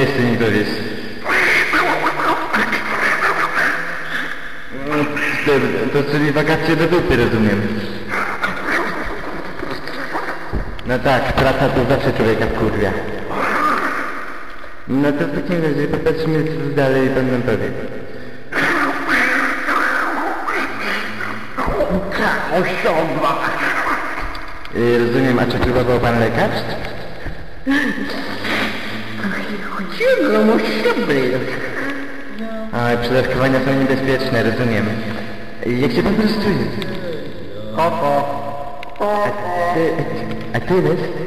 Jeszcze mi powiesz. No, To, czyli wakacje do dupy, rozumiem. No tak, praca to zawsze człowieka wkurwia. No to w takim razie popatrzmy co dalej pan nam powie. Osoba. Y, rozumiem, a czy próbował pan lekarz? Chodziło osoby. A, przedawkowania są niebezpieczne, rozumiem. Jak się pan teraz czuje? Koko. A ty, a ty, Les?